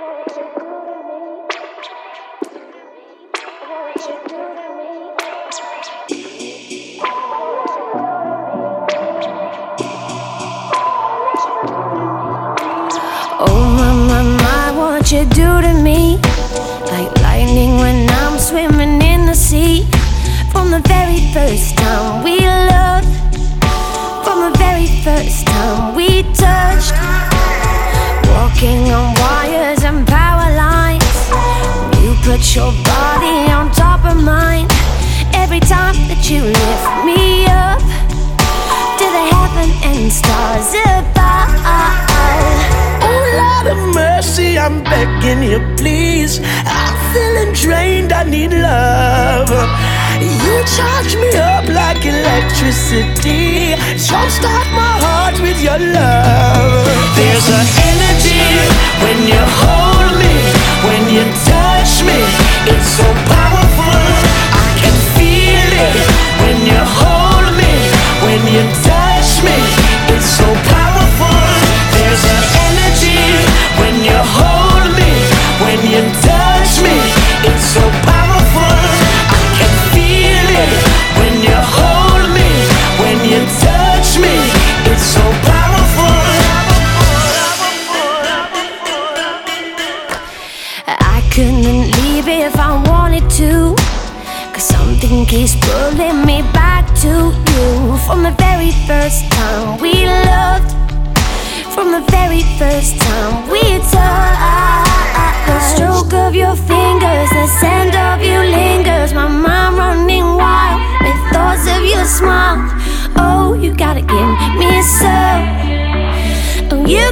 Oh, you do to me? Like lightning when I'm swimming in the sea. From the very first time we loved. From the very first time we touched Walking on wires and power lines You put your body on top of mine Every time that you lift me up To the heaven and stars above Lord of mercy, I'm begging you, please. I'm feeling drained, I need love. You charge me up like electricity. Jumpstart my heart with your love. There's an you touch me. It's so powerful. I can feel it when you hold me, when you touch me. It's so powerful. I couldn't leave if I wanted to. Cause something keeps pulling me back to you. From the very first time we loved, from the very first time we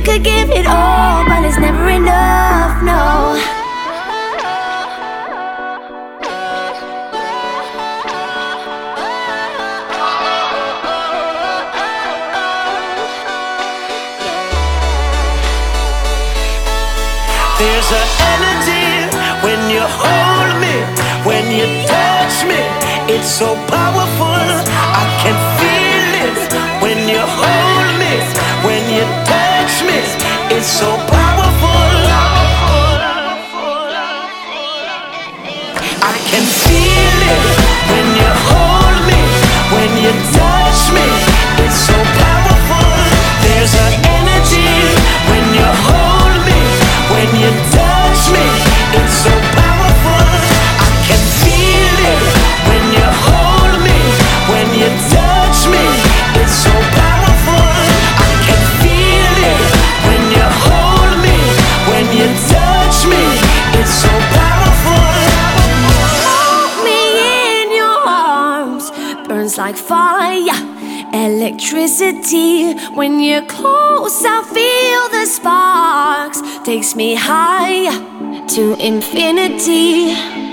could give it all, but it's never enough, no. There's an energy when you hold me, when you touch me. It's so powerful, I can feel it when you hold me, It's so burns like fire, electricity. When you're close, I feel the sparks. Takes me higher to infinity.